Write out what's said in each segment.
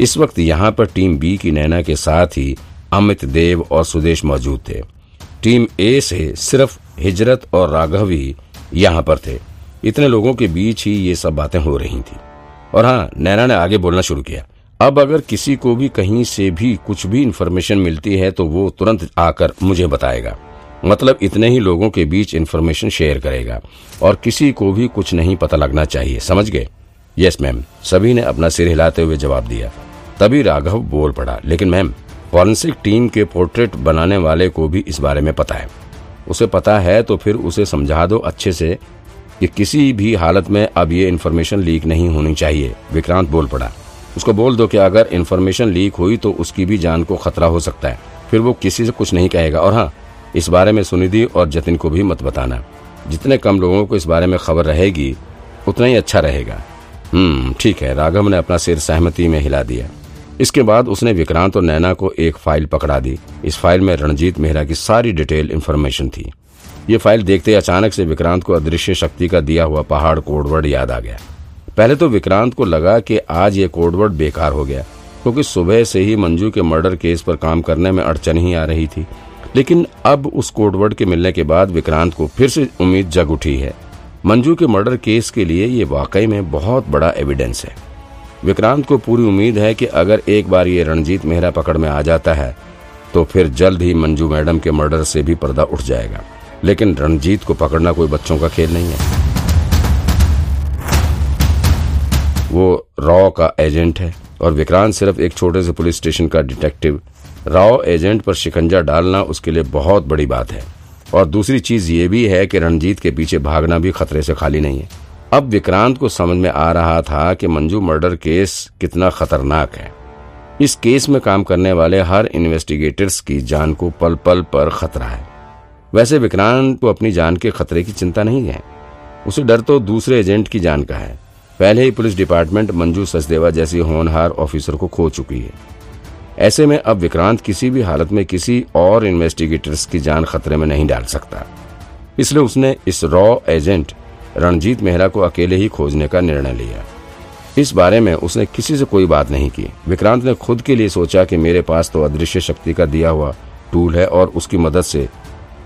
इस वक्त यहाँ पर टीम बी की नैना के साथ ही अमित देव और सुदेश मौजूद थे। टीम ए से सिर्फ़ हिजरत और राघव ही यहाँ पर थे। इतने लोगों के बीच ही ये सब बातें हो रही थी। और हाँ नैना ने आगे बोलना शुरू किया। अब अगर किसी को भी कहीं से भी कुछ भी इन्फॉर्मेशन मिलती है तो वो तुरंत आकर मुझे बताएगा। मतलब इतने ही लोगों के बीच इन्फॉर्मेशन शेयर करेगा। और किसी को भी कुछ नहीं पता लगना चाहिए। समझ गए? यस मैम सभी ने अपना सिर हिलाते हुए जवाब दिया। तभी राघव बोल पड़ा, लेकिन मैम, फॉरेंसिक टीम के पोर्ट्रेट बनाने वाले को भी इस बारे में पता है। उसे पता है तो फिर उसे समझा दो अच्छे से कि किसी भी हालत में अब ये इन्फॉर्मेशन लीक नहीं होनी चाहिए। विक्रांत बोल पड़ा। उसको बोल दो कि अगर इन्फॉर्मेशन लीक हुई तो उसकी भी जान को खतरा हो सकता है। फिर वो किसी से कुछ नहीं कहेगा। और हाँ इस बारे में सुनिधि और जतिन को भी मत बताना। जितने कम लोगों को इस बारे में खबर रहेगी, उतना ही अच्छा रहेगा। हम्म ठीक है। राघव ने अपना सिर सहमति में हिला दिया। इसके बाद उसने विक्रांत और नैना को एक फ़ाइल पकड़ा दी। इस फ़ाइल में रणजीत मेहरा की सारी डिटेल इन्फॉर्मेशन थी। ये फ़ाइल देखते अचानक से विक्रांत को अदृश्य शक्ति का दिया हुआ पहाड़ कोडवर्ड याद आ गया। पहले तो विक्रांत को लगा कि आज ये कोडवर्ड बेकार हो गया, क्योंकि सुबह से ही मंजू के मर्डर केस पर काम करने में अड़चन ही आ रही थी। लेकिन अब उस कोडवर्ड के मिलने के बाद विक्रांत को फिर से उम्मीद जग उठी है। मंजू के मर्डर केस के लिए ये वाकई में बहुत बड़ा एविडेंस है। विक्रांत को पूरी उम्मीद है कि अगर एक बार ये रणजीत मेहरा पकड़ में आ जाता है तो फिर जल्द ही मंजू मैडम के मर्डर से भी पर्दा उठ जाएगा। लेकिन रणजीत को पकड़ना कोई बच्चों का खेल नहीं है। वो रॉ का एजेंट है और विक्रांत सिर्फ़ एक छोटे से पुलिस स्टेशन का डिटेक्टिव। रॉ एजेंट पर शिकंजा डालना उसके लिए बहुत बड़ी बात है। और दूसरी चीज़ ये भी है कि रणजीत के पीछे भागना भी खतरे से खाली नहीं है। अब विक्रांत को समझ में आ रहा था कि मंजू मर्डर केस कितना खतरनाक है। इस केस में काम करने वाले हर इन्वेस्टिगेटर्स की जान को पल पल पर खतरा है। वैसे विक्रांत को अपनी जान के खतरे की चिंता नहीं है। उसे डर तो दूसरे एजेंट की जान का है। पहले ही पुलिस डिपार्टमेंट मंजू सचदेवा जैसी होनहार ऑफिसर को खो चुकी है। ऐसे में अब विक्रांत किसी भी हालत में किसी और इन्वेस्टिगेटर्स की जान खतरे में नहीं डाल सकता। इसलिए उसने इस रॉ एजेंट रणजीत मेहरा को अकेले ही खोजने का निर्णय लिया। इस बारे में उसने किसी से कोई बात नहीं की। विक्रांत ने खुद के लिए सोचा कि मेरे पास तो अदृश्य शक्ति का दिया हुआ टूल है और उसकी मदद से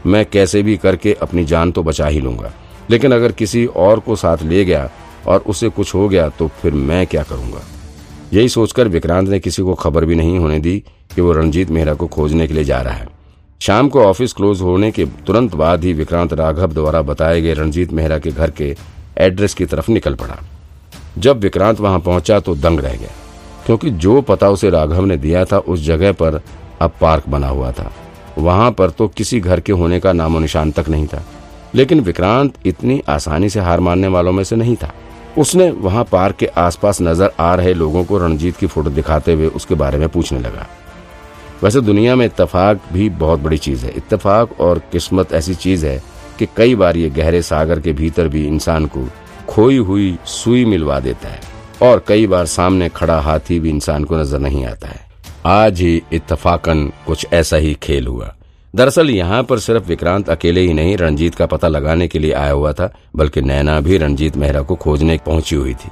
मैं कैसे भी करके अपनी जान तो बचा ही लूँगा। लेकिन अगर किसी और को साथ ले गया और उसे कुछ हो गया तो फिर मैं क्या करूँगा? यही सोचकर विक्रांत ने किसी को खबर भी नहीं होने दी कि वो रणजीत मेहरा को खोजने के लिए जा रहा है। शाम को ऑफ़िस क्लोज होने के तुरंत बाद ही विक्रांत राघव द्वारा बताए गए रणजीत मेहरा के घर के एड्रेस की तरफ़ निकल पड़ा। जब विक्रांत वहाँ पहुँचा तो दंग रह गया, क्योंकि जो पता उसे राघव ने दिया था उस जगह पर अब पार्क बना हुआ था। वहाँ पर तो किसी घर के होने का नामो निशान तक नहीं था, लेकिन विक्रांत इतनी आसानी से हार मानने वालों में से नहीं था। उसने वहाँ पार्क के आसपास नज़र आ रहे लोगों को रणजीत की फ़ोटो दिखाते हुए उसके बारे में पूछने लगा। वैसे दुनिया में इतफाक भी बहुत बड़ी चीज़ है। इतफाक और किस्मत ऐसी चीज़ है कि कई बार ये गहरे सागर के भीतर भी इंसान को खोई हुई सुई मिलवा देता है और कई बार सामने खड़ा हाथी भी इंसान को नज़र नहीं आता है। आज ही इतफाकन कुछ ऐसा ही खेल हुआ। दरअसल यहाँ पर सिर्फ़ विक्रांत अकेले ही नहीं, रणजीत का पता लगाने के लिए आया हुआ था, बल्कि नैना भी रणजीत मेहरा को खोजने पहुँची हुई थी।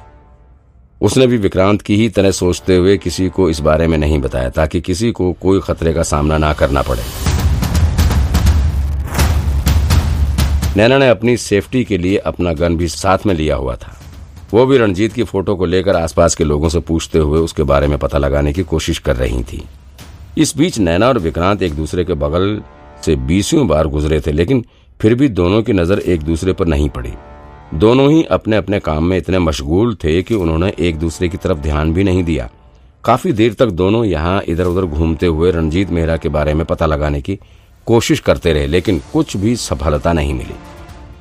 उसने भी विक्रांत की ही तरह सोचते हुए किसी को इस बारे में नहीं बताया, ताकि किसी को कोई खतरे का सामना ना करना पड़े। नैना ने अपनी सेफ्टी के लिए अपना गन भी साथ में लिया हुआ था। वो भी रणजीत की फ़ोटो को लेकर आसपास के लोगों से पूछते हुए उसके बारे में पता लगाने की कोशिश कर रही थी। इस बीच नैना और विक्रांत एक दूसरे के बगल से बीसवीं बार गुजरे थे, लेकिन फिर भी दोनों की नज़र एक दूसरे पर नहीं पड़ी। दोनों ही अपने अपने काम में इतने मशगूल थे कि उन्होंने एक दूसरे की तरफ़ ध्यान भी नहीं दिया। काफ़ी देर तक दोनों यहाँ इधर उधर घूमते हुए रणजीत मेहरा के बारे में पता लगाने की कोशिश करते रहे, लेकिन कुछ भी सफलता नहीं मिली।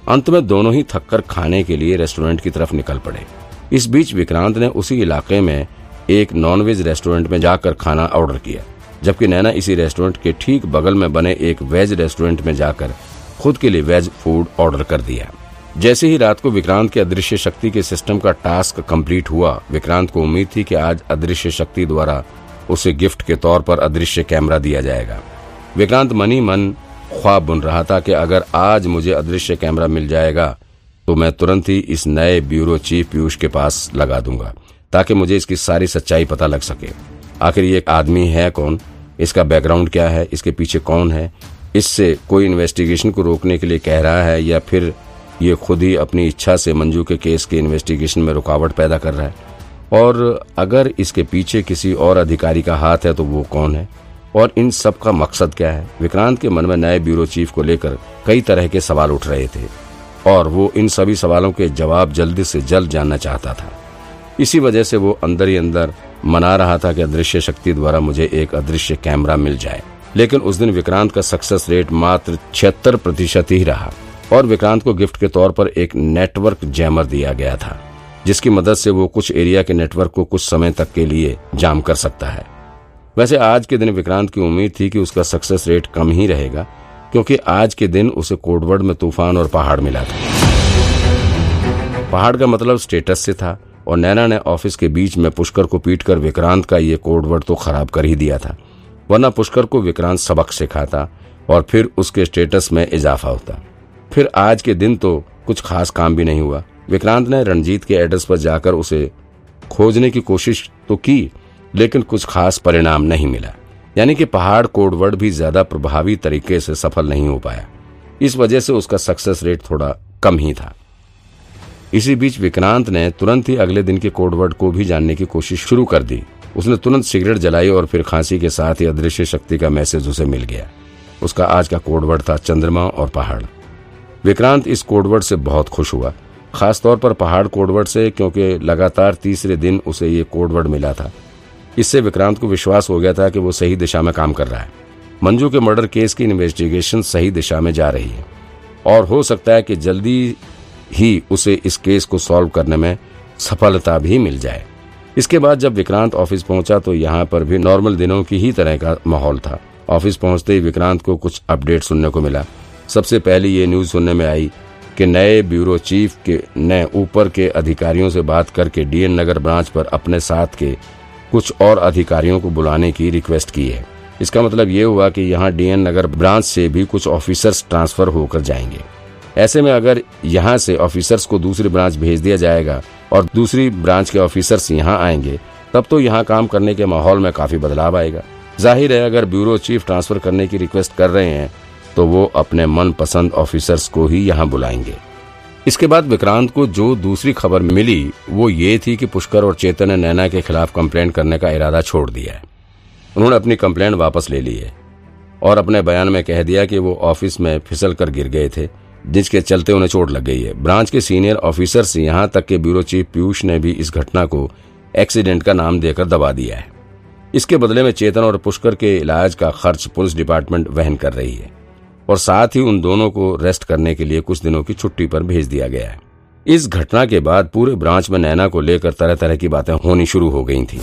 अंत में दोनों ही थककर खाने के लिए रेस्टोरेंट की तरफ़ निकल पड़े। इस बीच विक्रांत ने उसी इलाके में एक नॉनवेज रेस्टोरेंट में जाकर खाना ऑर्डर किया, जबकि नैना इसी रेस्टोरेंट के ठीक बगल में बने एक वेज रेस्टोरेंट में जाकर खुद के लिए वेज फ़ूड ऑर्डर कर दिया। जैसे ही रात को विक्रांत के अदृश्य शक्ति के सिस्टम का टास्क कंप्लीट हुआ, विक्रांत को उम्मीद थी कि आज अदृश्य शक्ति द्वारा उसे गिफ्ट के तौर पर अदृश्य कैमरा दिया जाएगा। विक्रांत मनी मन ख्वाब बुन रहा था कि अगर आज मुझे अदृश्य कैमरा मिल जाएगा तो मैं तुरंत ही इस नए ब्यूरो चीफ पीयूष के पास लगा दूँगा, ताकि मुझे इसकी सारी सच्चाई पता लग सके। आखिर ये आदमी है कौन? इसका बैकग्राउंड क्या है? इसके पीछे कौन है? इससे कोई इन्वेस्टिगेशन को रोकने के लिए कह रहा है या फिर ये खुद ही अपनी इच्छा से मंजू के केस के इन्वेस्टिगेशन में रुकावट पैदा कर रहा है। और अगर इसके पीछे किसी और अधिकारी का हाथ है तो वो कौन है? और इन सब का मकसद क्या है? विक्रांत के मन में नए ब्यूरो चीफ को लेकर कई तरह के सवाल उठ रहे थे, और वो इन सभी सवालों के जवाब जल्दी से जल्द जानना चाहता था। इसी वजह से वो अंदर ही अंदर मना रहा था कि अदृश्य शक्ति द्वारा मुझे एक अदृश्य कैमरा मिल जाए। लेकिन उस दिन विक्रांत का सक्सेस रेट मात्र छिहत्तर प्रतिशत ही रहा। और विक्रांत को गिफ्ट के तौर पर एक नेटवर्क जैमर दिया गया था, जिसकी मदद से वो कुछ एरिया के नेटवर्क को कुछ समय तक के लिए जाम कर सकता है। वैसे आज के दिन विक्रांत की उम्मीद थी कि उसका सक्सेस रेट कम ही रहेगा, क्योंकि आज के दिन उसे कोडवर्ड में तूफ़ान और पहाड़ मिला था। पहाड़ का मतलब स्टेटस से था, और नैना ने ऑफ़िस के बीच में पुष्कर को पीटकर विक्रांत का ये कोडवर्ड तो खराब कर ही दिया था, वरना पुष्कर को विक्रांत सबक सिखाता और फिर उसके स्टेटस में इजाफा होता। फिर आज के दिन तो कुछ खास काम भी नहीं हुआ। विक्रांत ने रणजीत के एड्रेस पर जाकर उसे खोजने की कोशिश तो की, लेकिन कुछ खास परिणाम नहीं मिला। यानी कि पहाड़ कोडवर्ड भी ज़्यादा प्रभावी तरीके से सफल नहीं हो पाया। इस वजह से उसका सक्सेस रेट थोड़ा कम ही था। इसी बीच विक्रांत ने तुरंत ही अगले दिन के कोडवर्ड को भी जानने की कोशिश शुरू कर दी। उसने तुरंत सिगरेट जलाई और फिर खांसी के साथ ही अदृश्य शक्ति का मैसेज उसे मिल गया। उसका आज का कोडवर्ड था चंद्रमा और पहाड़। विक्रांत इस कोडवर्ड से बहुत खुश हुआ, खासतौर पर पहाड़ कोडवर्ड से, क्योंकि लगातार तीसरे दिन उसे ये कोडवर्ड मिला था। इससे विक्रांत को विश्वास हो गया था कि वो सही दिशा में काम कर रहा है। मंजू के मर्डर केस की इन्वेस्टिगेशन सही दिशा में जा रही है। और हो सकता है कि जल्दी ही उसे इस केस को सॉल्व करने में सफलता भी मिल जाए। इसके बाद जब विक्रांत ऑफ़िस पहुँचा तो यहाँ पर भी नॉर्मल दिनों की ही तरह का माहौल था। ऑफ़िस पहुँचते ही विक्रांत को कुछ अपडेट सुनने को मिला। सबसे पहले ये न्यूज़ सुनने में आई कि नए ब्यूरो चीफ के ने ऊपर के अधिकारियों से बात करके डीएन नगर ब्रांच पर अपने साथ के कुछ और अधिकारियों को बुलाने की रिक्वेस्ट की है। इसका मतलब ये हुआ कि यहाँ डीएन नगर ब्रांच से भी कुछ ऑफिसर्स ट्रांसफ़र होकर जाएँगे। ऐसे में अगर यहाँ से ऑफिसर्स को दूसरी ब्रांच भेज दिया जाएगा और दूसरी ब्रांच के ऑफिसर्स यहाँ आएँगे, तब तो यहाँ काम करने के माहौल में काफ़ी बदलाव आएगा। ज़ाहिर है अगर ब्यूरो चीफ ट्रांसफ़र करने की रिक्वेस्ट कर रहे हैं तो वो अपने मन पसंद ऑफिसर्स को ही यहाँ बुलाएँगे। इसके बाद विक्रांत को जो दूसरी खबर मिली, वो ये थी कि पुष्कर और चेतन ने नैना के खिलाफ कंप्लेंट करने का इरादा छोड़ दिया है। उन्होंने अपनी कंप्लेंट वापस ले ली है और अपने बयान में कह दिया कि वो ऑफ़िस में फिसल कर गिर गए थे, जिसके चलते उन्हें चोट लग गई है। ब्रांच के सीनियर ऑफिसर्स यहाँ तक के ब्यूरो चीफ पीयूष ने भी इस घटना को एक्सीडेंट का नाम देकर दबा दिया है। इसके बदले में चेतन और पुष्कर के इलाज का खर्च पुलिस डिपार्टमेंट वहन कर रही है। और साथ ही उन दोनों को रेस्ट करने के लिए कुछ दिनों की छुट्टी पर भेज दिया गया है। इस घटना के बाद पूरे ब्रांच में नैना को लेकर तरह तरह की बातें होनी शुरू हो गई थी।